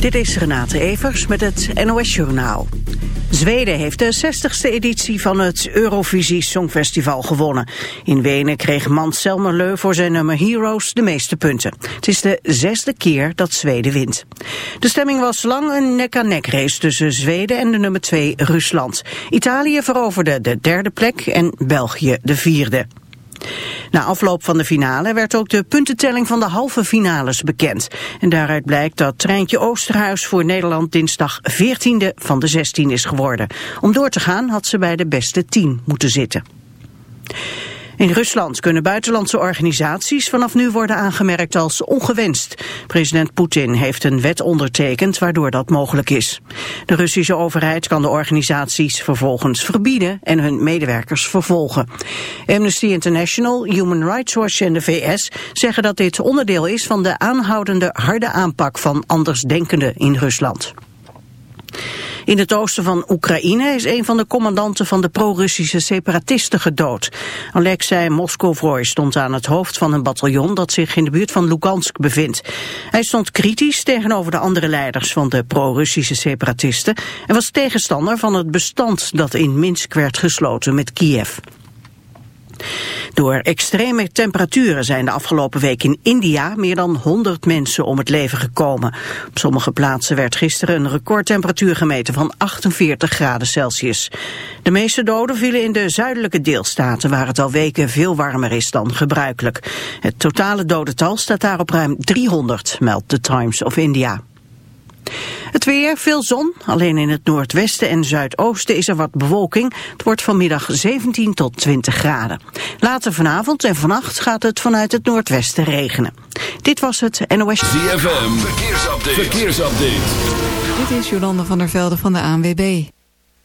Dit is Renate Evers met het NOS Journaal. Zweden heeft de 60ste editie van het Eurovisie Songfestival gewonnen. In Wenen kreeg Mans Selmerleu voor zijn nummer Heroes de meeste punten. Het is de zesde keer dat Zweden wint. De stemming was lang een nek-aan-nek race tussen Zweden en de nummer 2 Rusland. Italië veroverde de derde plek en België de vierde. Na afloop van de finale werd ook de puntentelling van de halve finales bekend. En daaruit blijkt dat Treintje Oosterhuis voor Nederland dinsdag 14e van de 16 is geworden. Om door te gaan had ze bij de beste 10 moeten zitten. In Rusland kunnen buitenlandse organisaties vanaf nu worden aangemerkt als ongewenst. President Poetin heeft een wet ondertekend waardoor dat mogelijk is. De Russische overheid kan de organisaties vervolgens verbieden en hun medewerkers vervolgen. Amnesty International, Human Rights Watch en de VS zeggen dat dit onderdeel is van de aanhoudende harde aanpak van andersdenkenden in Rusland. In het oosten van Oekraïne is een van de commandanten van de pro-Russische separatisten gedood. Alexei Moskovroy stond aan het hoofd van een bataljon dat zich in de buurt van Lugansk bevindt. Hij stond kritisch tegenover de andere leiders van de pro-Russische separatisten en was tegenstander van het bestand dat in Minsk werd gesloten met Kiev. Door extreme temperaturen zijn de afgelopen week in India meer dan 100 mensen om het leven gekomen. Op sommige plaatsen werd gisteren een recordtemperatuur gemeten van 48 graden Celsius. De meeste doden vielen in de zuidelijke deelstaten waar het al weken veel warmer is dan gebruikelijk. Het totale dodental staat daar op ruim 300, meldt The Times of India. Het weer, veel zon. Alleen in het noordwesten en zuidoosten is er wat bewolking. Het wordt vanmiddag 17 tot 20 graden. Later vanavond en vannacht gaat het vanuit het noordwesten regenen. Dit was het NOS... ZFM, verkeersupdate. verkeersupdate. Dit is Jolanda van der Velde van de ANWB.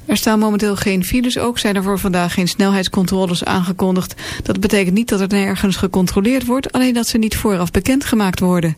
Er staan momenteel geen files, ook zijn er voor vandaag geen snelheidscontroles aangekondigd. Dat betekent niet dat er nergens gecontroleerd wordt, alleen dat ze niet vooraf bekendgemaakt worden.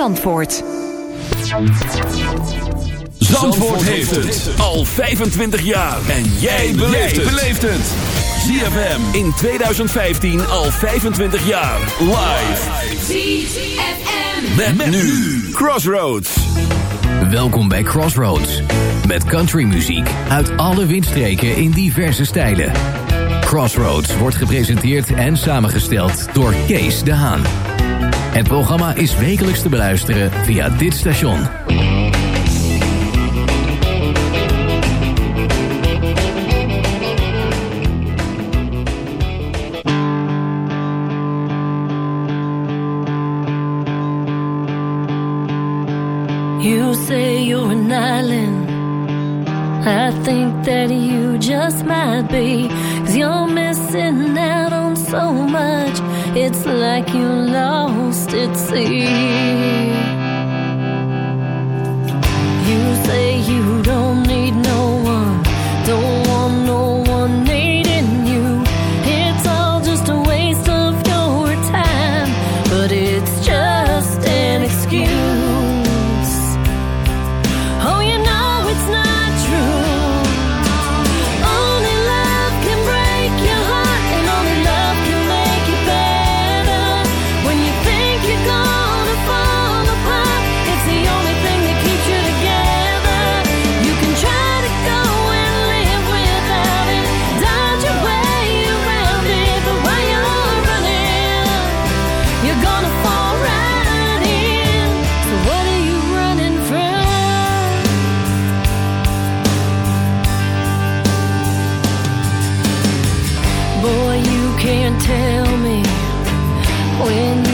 Zandvoort. Zandvoort heeft het al 25 jaar. En jij beleeft het. ZFM in 2015 al 25 jaar. Live. ZFM. Met, met nu Crossroads. Welkom bij Crossroads. Met countrymuziek uit alle windstreken in diverse stijlen. Crossroads wordt gepresenteerd en samengesteld door Kees de Haan. Het programma is wekelijks te beluisteren via dit station. You say you're an island. I think that you just might be. Cause you're missing out on so much. It's like you lost at sea. You say you don't when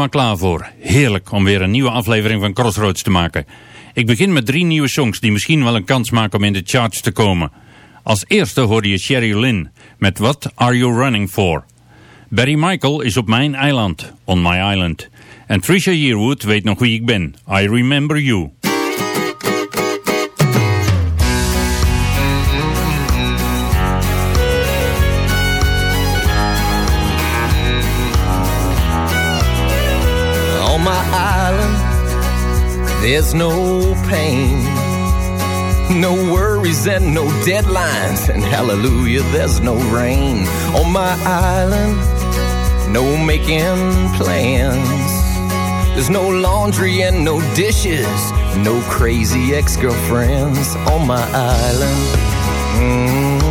helemaal klaar voor. Heerlijk om weer een nieuwe aflevering van Crossroads te maken. Ik begin met drie nieuwe songs die misschien wel een kans maken om in de charts te komen. Als eerste hoorde je Sherry Lynn met What Are You Running For? Barry Michael is op mijn eiland, On My Island. En Trisha Yearwood weet nog wie ik ben, I Remember You. There's no pain, no worries and no deadlines, and hallelujah, there's no rain. On my island, no making plans. There's no laundry and no dishes, no crazy ex-girlfriends on my island. Mm.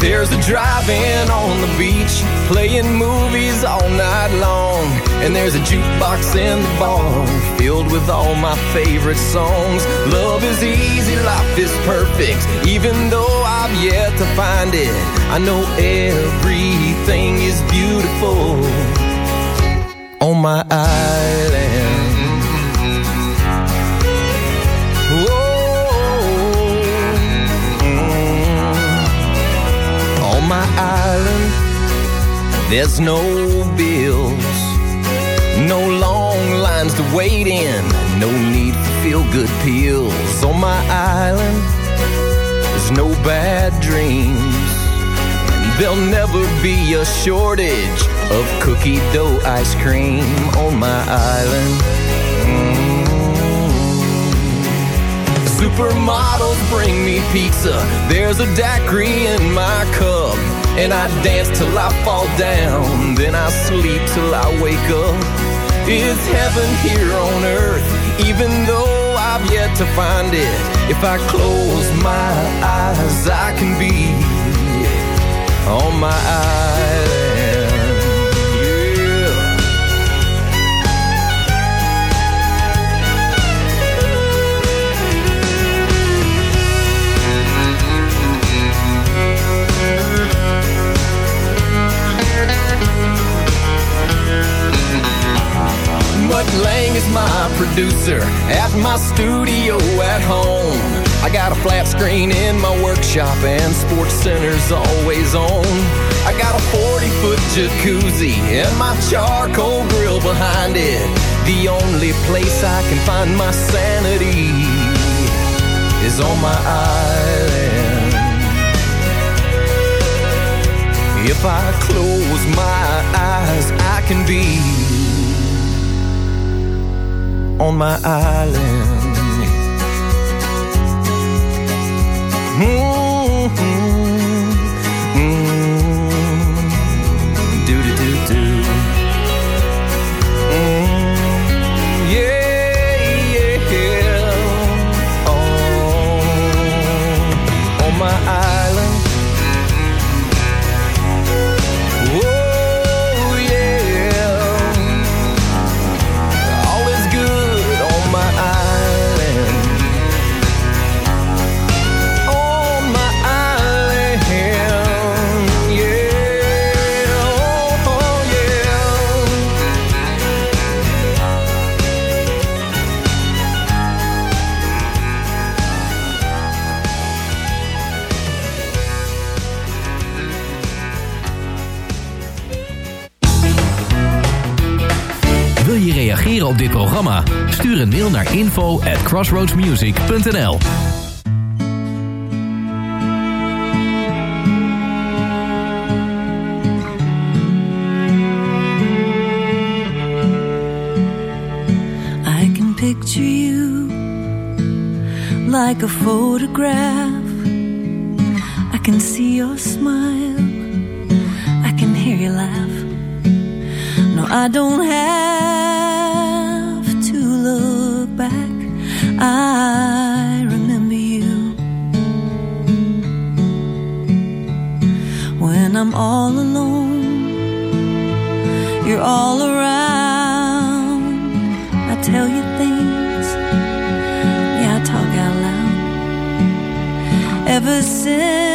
There's a drive-in on the beach, playing movies all night long. And there's a jukebox in the bar, filled with all my favorite songs. Love is easy, life is perfect, even though I've yet to find it. I know everything is beautiful on my island. There's no bills, no long lines to wait in, no need for feel good pills. On my island, there's no bad dreams, there'll never be a shortage of cookie dough ice cream on my island. Mm. Supermodels bring me pizza. There's a daiquiri in my cup. And I dance till I fall down. Then I sleep till I wake up. It's heaven here on earth. Even though I've yet to find it. If I close my eyes, I can be on my island. Lang is my producer at my studio at home. I got a flat screen in my workshop and Sports Center's always on. I got a 40 foot jacuzzi and my charcoal grill behind it. The only place I can find my sanity is on my island. If I close my eyes, I can be on my island. Mm-hmm. Op dit programma? Stuur een mail naar info at crossroadsmusic.nl I can picture you like a photograph. I can see your smile. I can hear you laugh. No, I don't have I'm all alone. You're all around. I tell you things. Yeah, I talk out loud. Ever since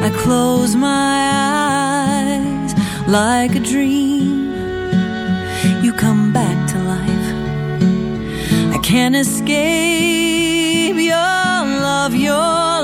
I close my eyes like a dream, you come back to life. I can't escape your love, your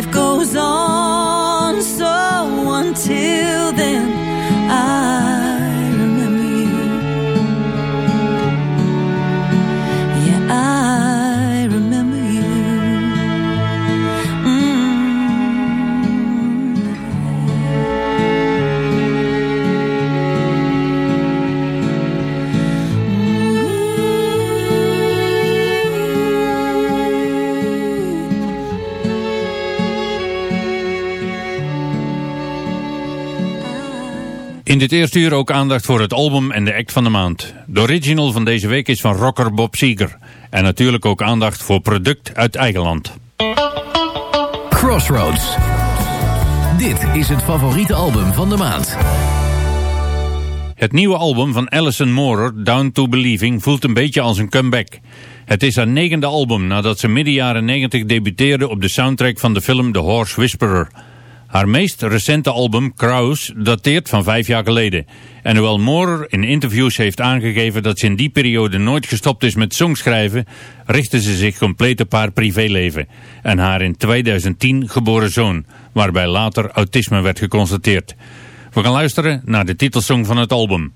life goes on, dit eerste uur ook aandacht voor het album en de act van de maand. De original van deze week is van rocker Bob Seger. En natuurlijk ook aandacht voor product uit eigen land. Crossroads. Dit is het favoriete album van de maand. Het nieuwe album van Alison Moorer, Down to Believing, voelt een beetje als een comeback. Het is haar negende album nadat ze midden jaren 90 debuteerde op de soundtrack van de film The Horse Whisperer. Haar meest recente album, Kraus, dateert van vijf jaar geleden. En hoewel Moorer in interviews heeft aangegeven dat ze in die periode nooit gestopt is met songschrijven, richtte ze zich compleet op haar privéleven en haar in 2010 geboren zoon, waarbij later autisme werd geconstateerd. We gaan luisteren naar de titelsong van het album.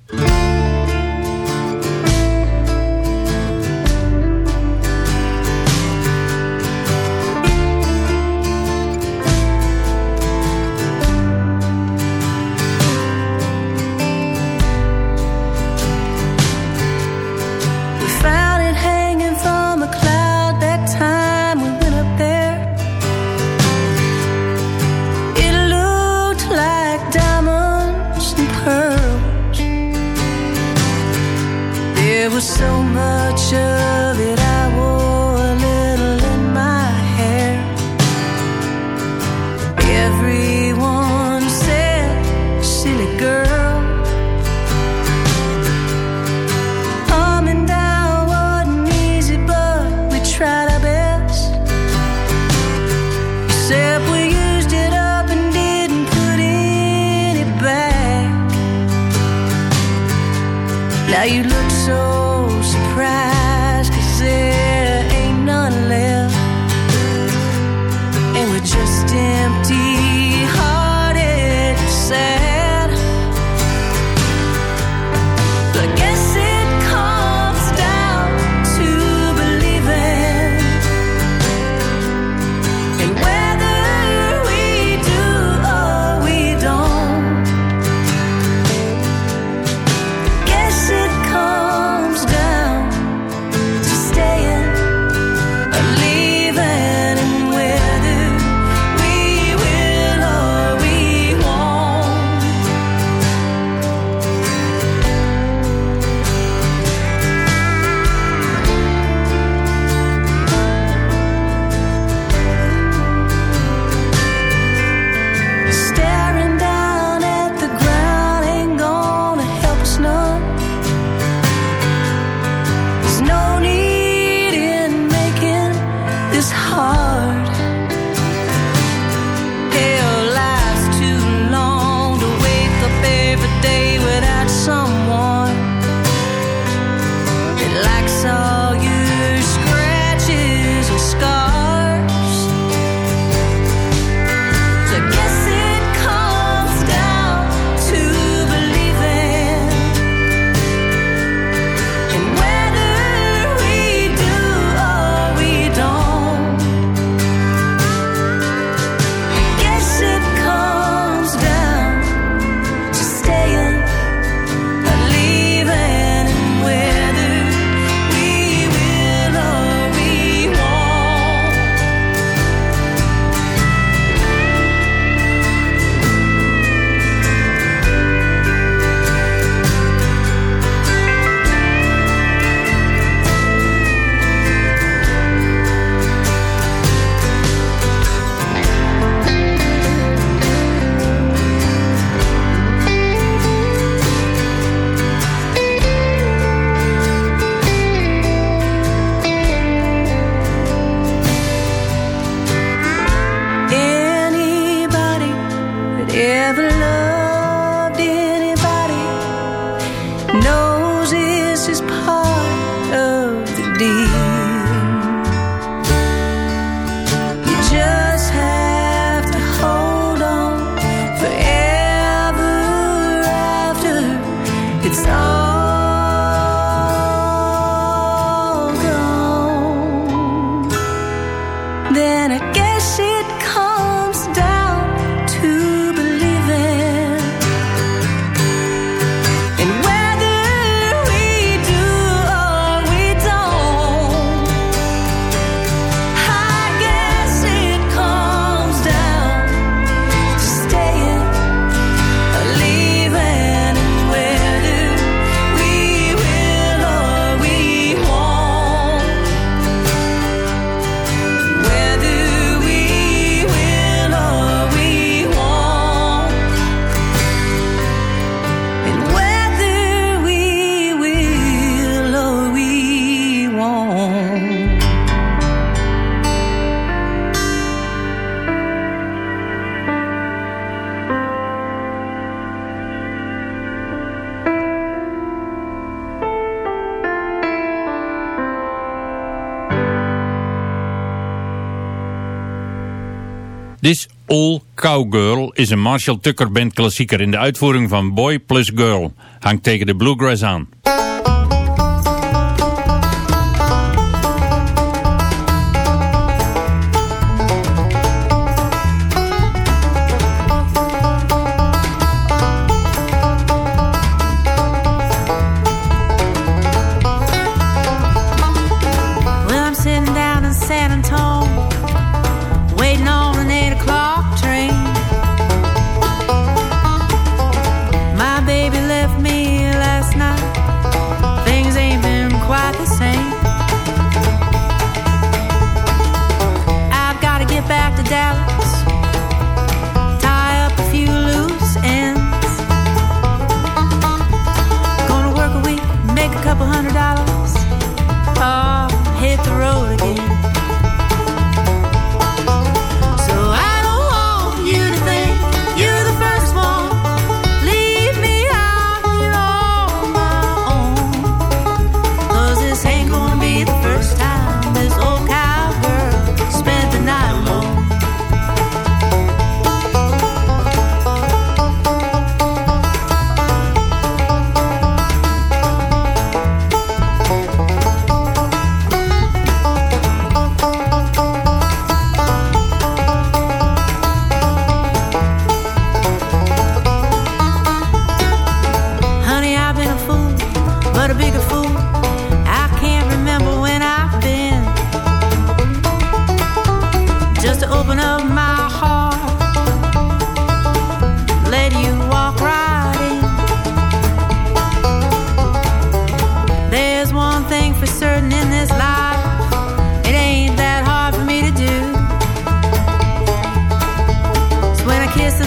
Cowgirl is een Marshall Tucker Band klassieker in de uitvoering van Boy Plus Girl. Hangt tegen de bluegrass aan.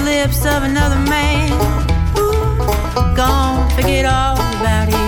lips of another man. Ooh, gone, forget all about it.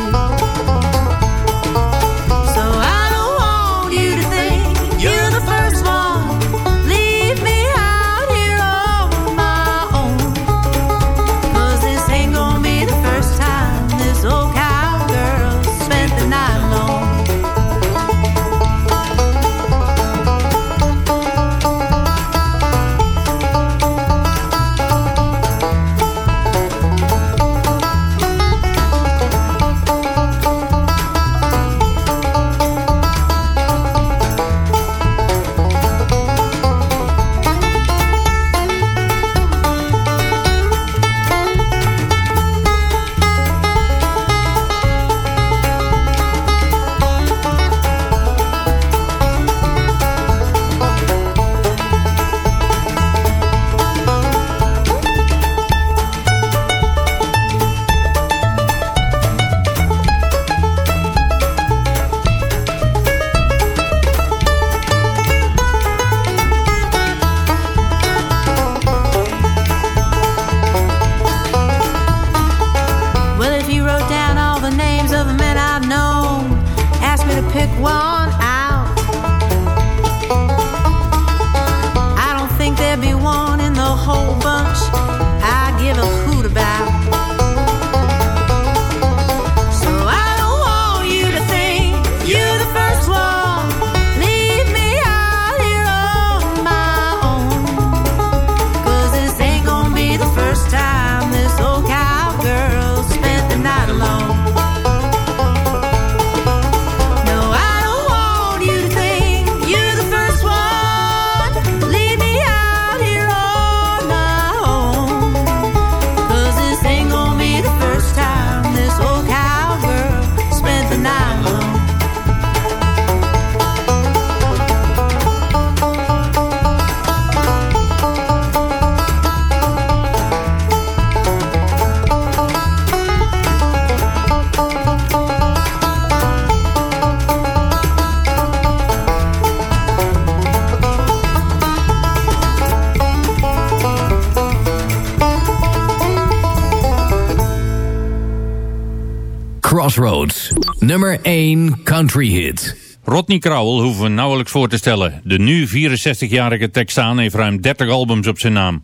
Nummer 1 country hit. Rodney Crowell hoeven we nauwelijks voor te stellen. De nu 64-jarige Texaan heeft ruim 30 albums op zijn naam.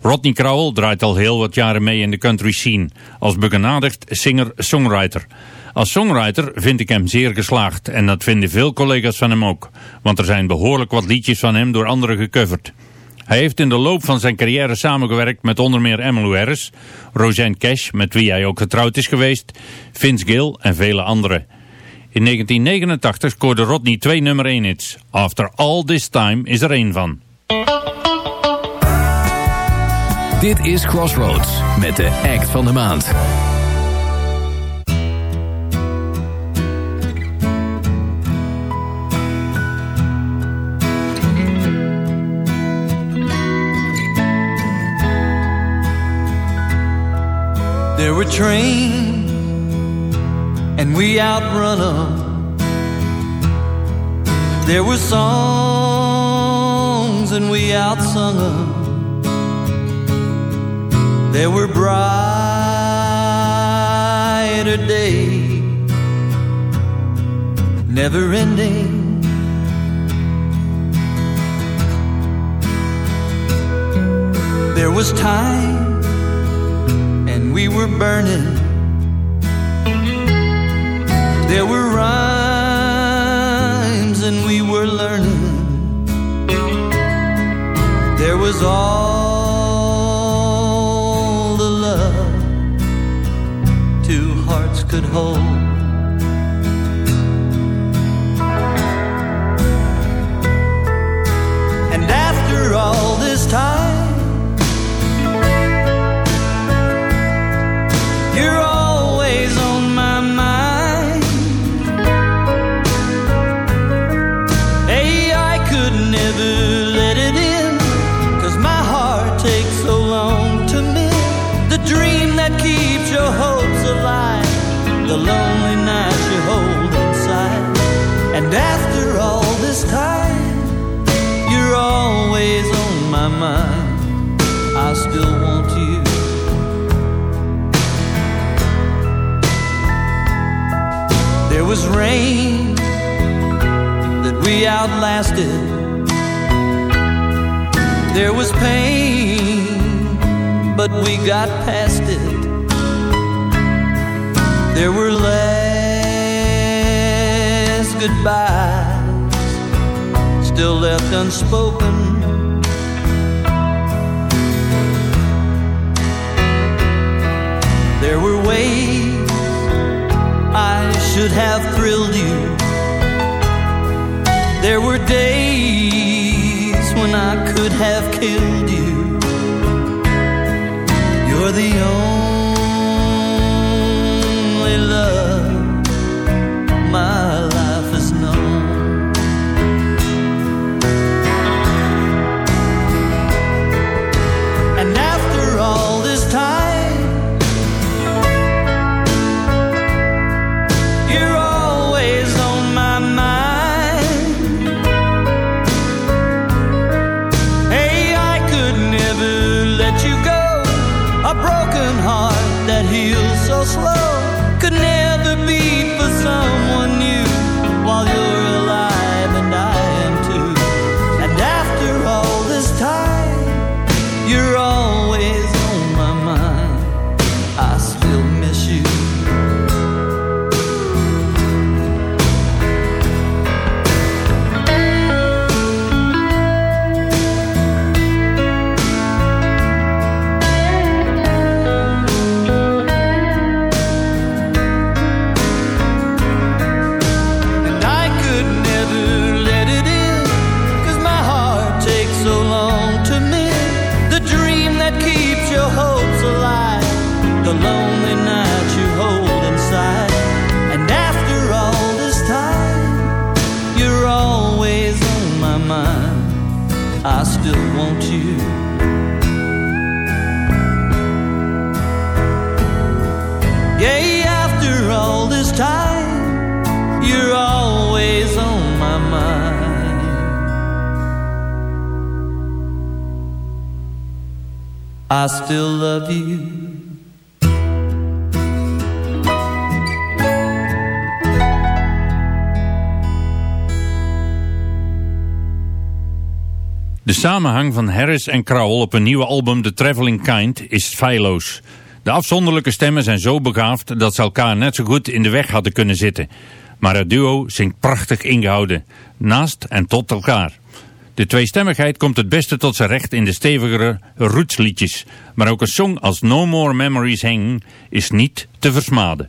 Rodney Crowell draait al heel wat jaren mee in de country scene. Als begenadigd singer-songwriter. Als songwriter vind ik hem zeer geslaagd. En dat vinden veel collega's van hem ook. Want er zijn behoorlijk wat liedjes van hem door anderen gecoverd. Hij heeft in de loop van zijn carrière samengewerkt met onder meer Emmylou Harris, Roseanne Cash, met wie hij ook getrouwd is geweest, Vince Gill en vele anderen. In 1989 scoorde Rodney twee nummer 1 hits. After All This Time is er één van. Dit is Crossroads met de act van de maand. There were trains, and we outrun them. There were songs, and we outsung them. There were brighter days, never ending. There was time we were burning. There were rhymes and we were learning. There was all the love two hearts could hold. We outlasted. There was pain, but we got past it. There were last goodbyes still left unspoken. There were ways I should have thrilled you. There were days when I could have killed you. You're the only I still love you De samenhang van Harris en Crowell op een nieuwe album The Traveling Kind is feilloos. De afzonderlijke stemmen zijn zo begaafd dat ze elkaar net zo goed in de weg hadden kunnen zitten. Maar het duo zingt prachtig ingehouden, naast en tot elkaar. De tweestemmigheid komt het beste tot zijn recht in de stevigere rootsliedjes. Maar ook een song als No More Memories Hang is niet te versmaden.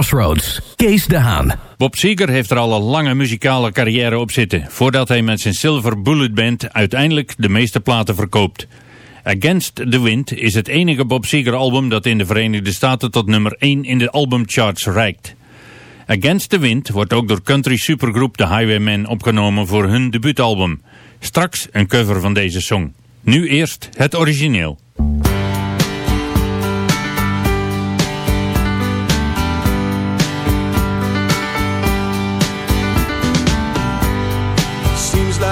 Crossroads, Kees de Haan. Bob Seger heeft er al een lange muzikale carrière op zitten, voordat hij met zijn Silver Bullet Band uiteindelijk de meeste platen verkoopt. Against the Wind is het enige Bob Seger album dat in de Verenigde Staten tot nummer 1 in de albumcharts reikt. Against the Wind wordt ook door country supergroep The Highwaymen opgenomen voor hun debuutalbum. Straks een cover van deze song. Nu eerst het origineel.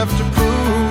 left to prove.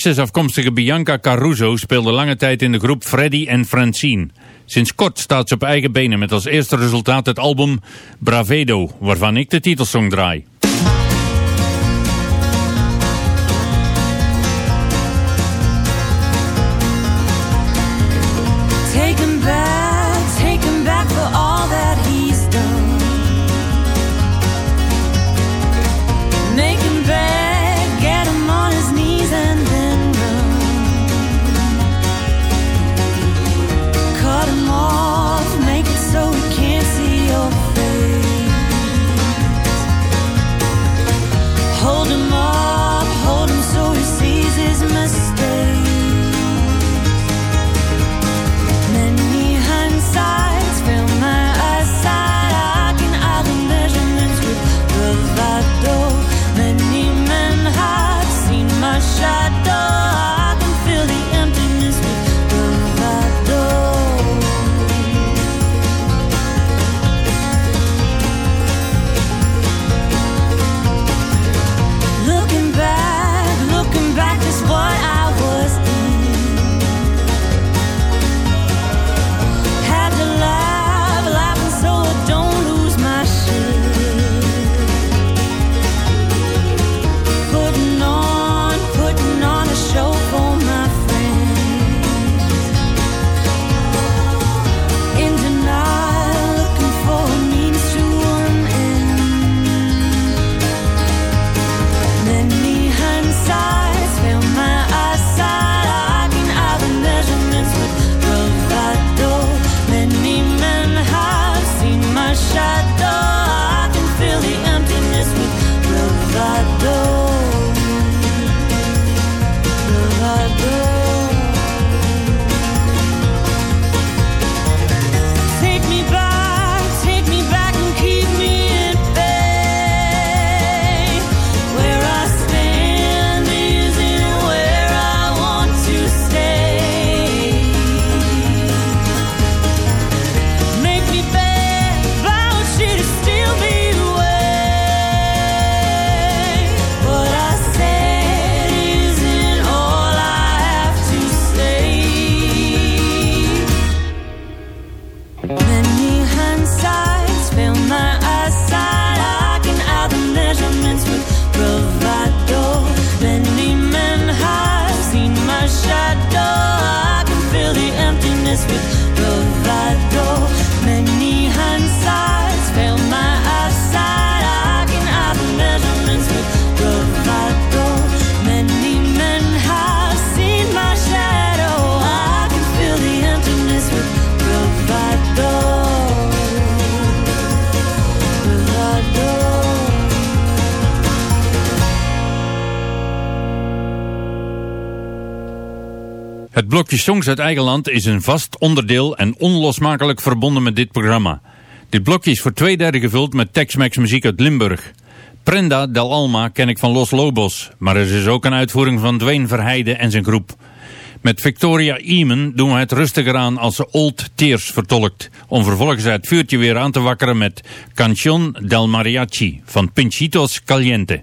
Texas afkomstige Bianca Caruso speelde lange tijd in de groep Freddy en Francine. Sinds kort staat ze op eigen benen met als eerste resultaat het album Bravedo, waarvan ik de titelsong draai. Het blokje Songs uit eigen land is een vast onderdeel en onlosmakelijk verbonden met dit programma. Dit blokje is voor twee derde gevuld met Tex-Mex muziek uit Limburg. Prenda Del Alma ken ik van Los Lobos, maar er is ook een uitvoering van Dwayne Verheide en zijn groep. Met Victoria Eamon doen we het rustiger aan als ze Old Tears vertolkt, om vervolgens het vuurtje weer aan te wakkeren met Canción del Mariachi van Pinchitos Caliente.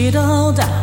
遇到大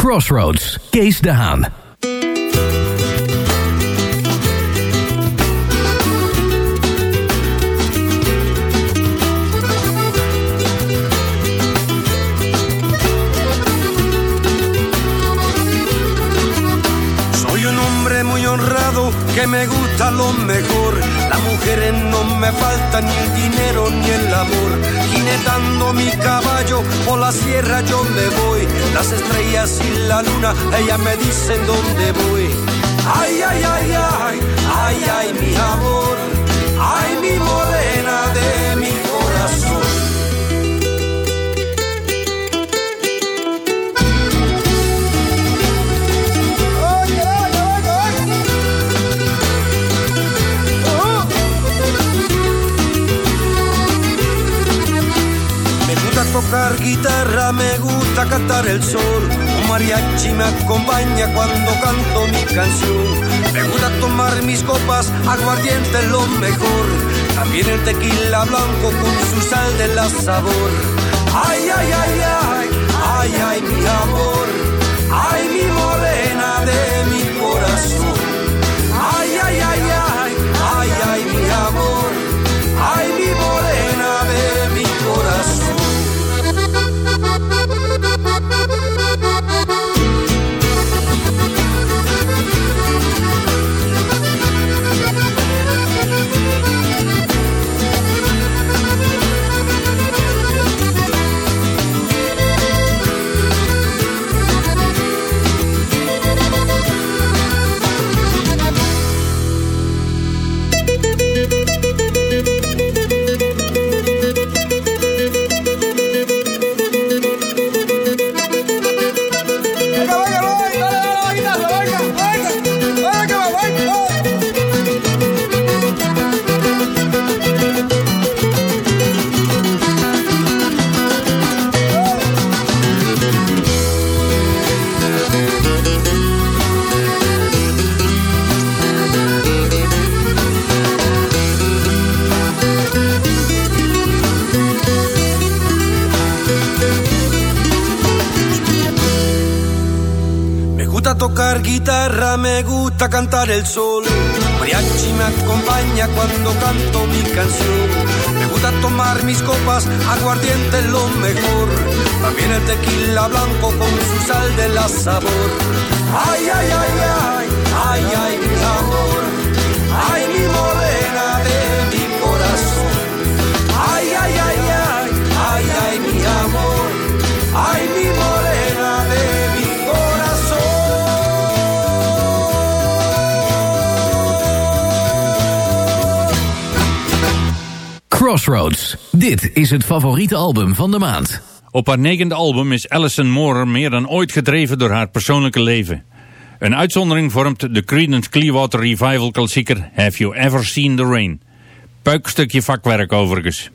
Crossroads, Kees de Haan. que me gusta lo mejor. Las mujeres no me faltan ni el dinero ni el amor jinetando mi caballo por la sierra yo me voy. Las estrellas y la luna, ellas me dicen dónde voy. Ay, ay, ay, ay, ay, ay, mi amor, ay, mi morena tocar guitarra, me gusta cantar el sol. Un mariachi me acompaña cuando canto mi canción. Me gusta tomar mis copas, aguardiente lo mejor. También el tequila blanco con su sal de la sabor. Ay, ay, ay, ay, ay, ay, mi amor. Ay, mi morena de mi corazón. Ay, ay, ay, ay, ay, ay, mi amor. Gusta cantar el sol. Mariachi me acompaña cuando canto mi canción. Me gusta tomar mis copas, aguardiente lo mejor. También el tequila blanco con su sal de la sabor. Ay, ay, ay, ay, ay, ay, mi amor. Crossroads. Dit is het favoriete album van de maand. Op haar negende album is Alison Moorer meer dan ooit gedreven door haar persoonlijke leven. Een uitzondering vormt de Creedence Clearwater Revival klassieker Have You Ever Seen the Rain? Puikstukje vakwerk overigens.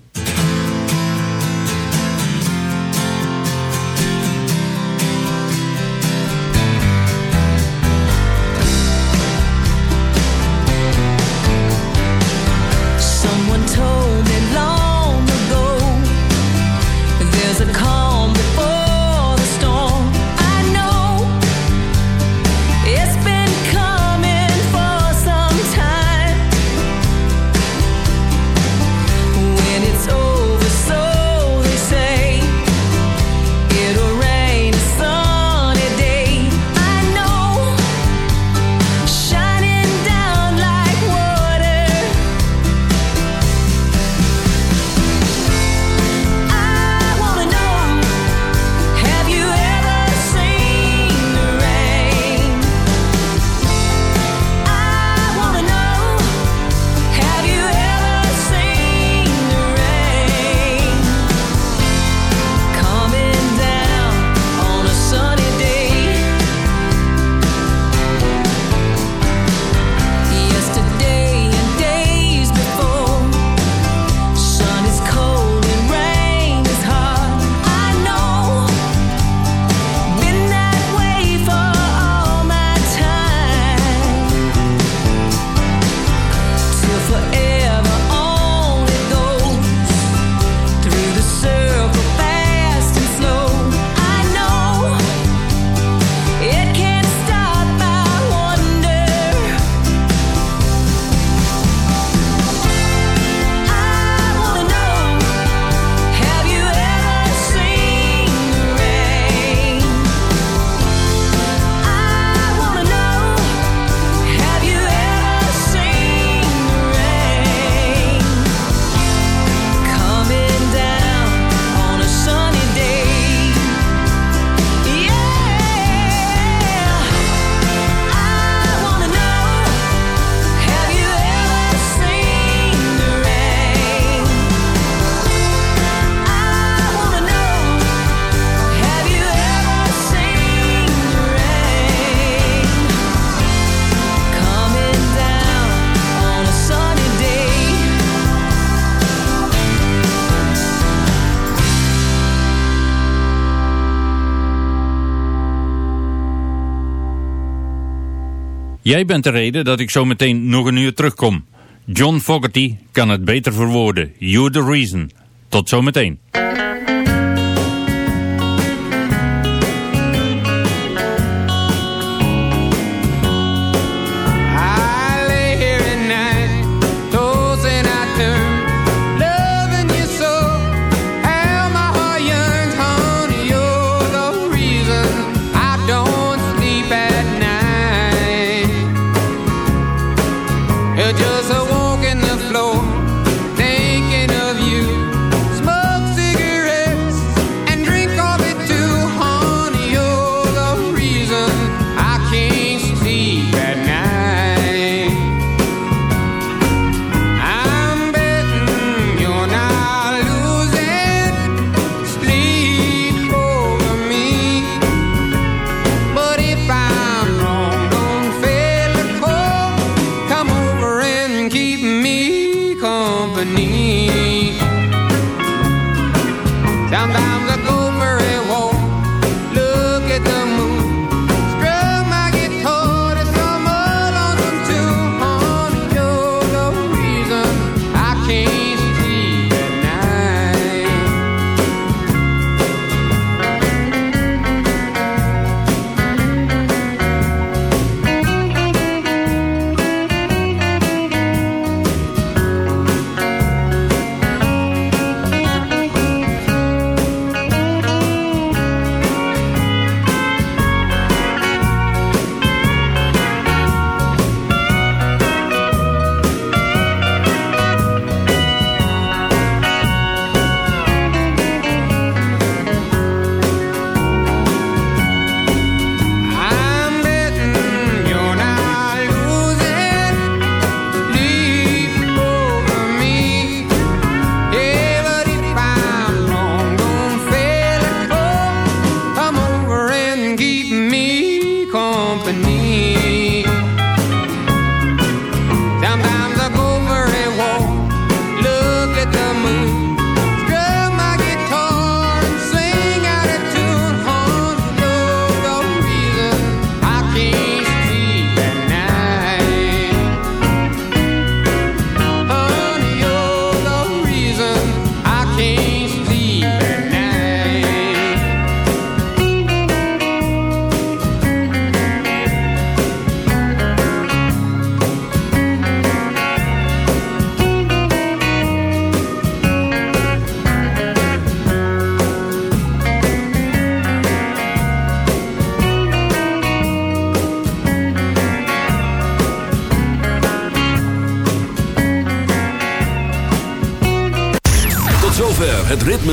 Jij bent de reden dat ik zo meteen nog een uur terugkom. John Fogerty kan het beter verwoorden. You're the reason. Tot zometeen. meteen.